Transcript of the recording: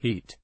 heat.